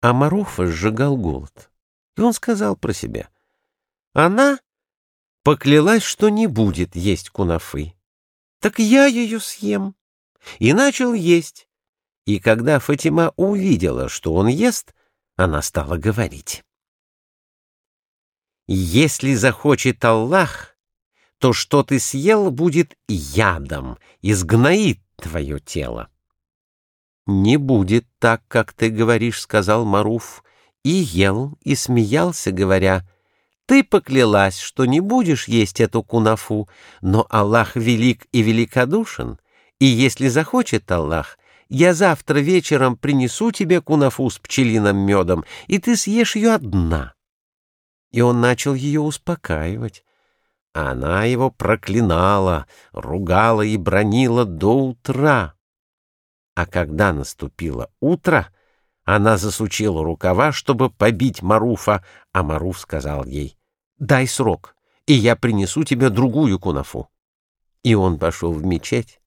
А Маруфа сжигал голод. И он сказал про себя. Она поклялась, что не будет есть кунафы. Так я ее съем. И начал есть. И когда Фатима увидела, что он ест, она стала говорить. «Если захочет Аллах, то что ты съел будет ядом, изгноит твое тело». «Не будет так, как ты говоришь», — сказал Маруф, и ел, и смеялся, говоря, «Ты поклялась, что не будешь есть эту кунафу, но Аллах велик и великодушен, и если захочет Аллах, я завтра вечером принесу тебе кунафу с пчелиным медом, и ты съешь ее одна». И он начал ее успокаивать. А она его проклинала, ругала и бронила до утра. А когда наступило утро, она засучила рукава, чтобы побить Маруфа, а Маруф сказал ей, «Дай срок, и я принесу тебе другую кунафу». И он пошел в мечеть,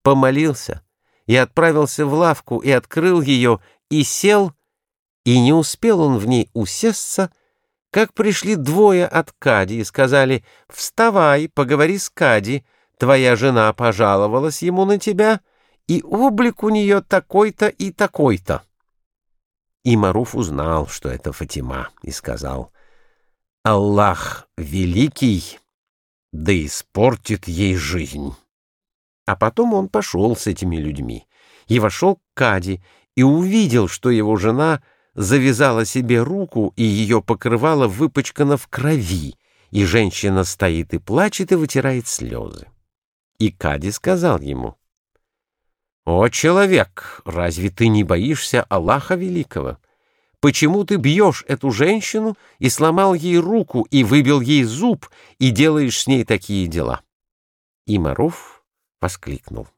помолился и отправился в лавку и открыл ее, и сел, и не успел он в ней усесться, как пришли двое от Кади и сказали, «Вставай, поговори с Кади, твоя жена пожаловалась ему на тебя» и облик у нее такой-то и такой-то. И Маруф узнал, что это Фатима, и сказал, «Аллах великий, да испортит ей жизнь». А потом он пошел с этими людьми и вошел к Кади и увидел, что его жена завязала себе руку, и ее покрывало выпачкано в крови, и женщина стоит и плачет и вытирает слезы. И Кади сказал ему, «О, человек, разве ты не боишься Аллаха Великого? Почему ты бьешь эту женщину и сломал ей руку, и выбил ей зуб, и делаешь с ней такие дела?» И Маруф воскликнул.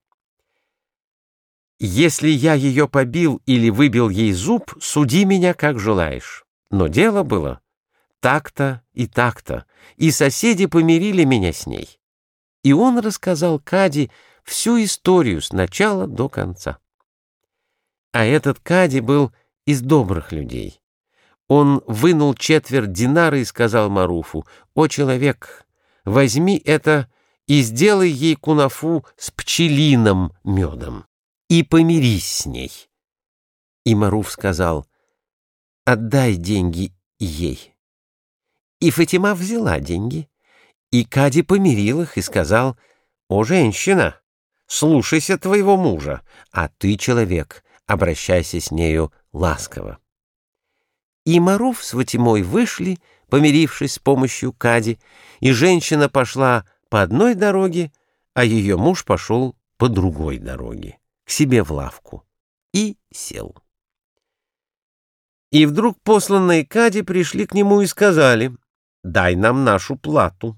«Если я ее побил или выбил ей зуб, суди меня, как желаешь. Но дело было так-то и так-то, и соседи помирили меня с ней». И он рассказал Кади, всю историю с начала до конца. А этот Кади был из добрых людей. Он вынул четверть динара и сказал Маруфу, «О, человек, возьми это и сделай ей кунафу с пчелиным медом и помирись с ней». И Маруф сказал, «Отдай деньги ей». И Фатима взяла деньги, и Кади помирил их и сказал, «О, женщина, слушайся твоего мужа, а ты, человек, обращайся с нею ласково. И Маруф с Ватимой вышли, помирившись с помощью Кади, и женщина пошла по одной дороге, а ее муж пошел по другой дороге, к себе в лавку, и сел. И вдруг посланные Кади пришли к нему и сказали, «Дай нам нашу плату».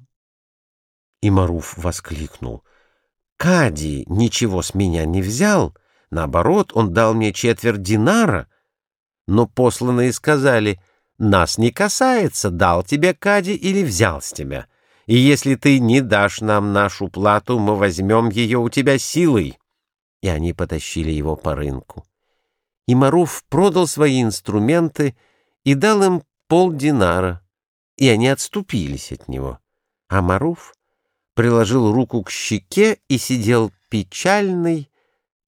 И Маруф воскликнул, Кади ничего с меня не взял, наоборот, он дал мне четверть динара. Но посланные сказали, нас не касается, дал тебе Кади или взял с тебя. И если ты не дашь нам нашу плату, мы возьмем ее у тебя силой. И они потащили его по рынку. И Маруф продал свои инструменты и дал им полдинара, и они отступились от него. А Маруф приложил руку к щеке и сидел печальный,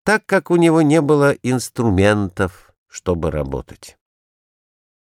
так как у него не было инструментов, чтобы работать.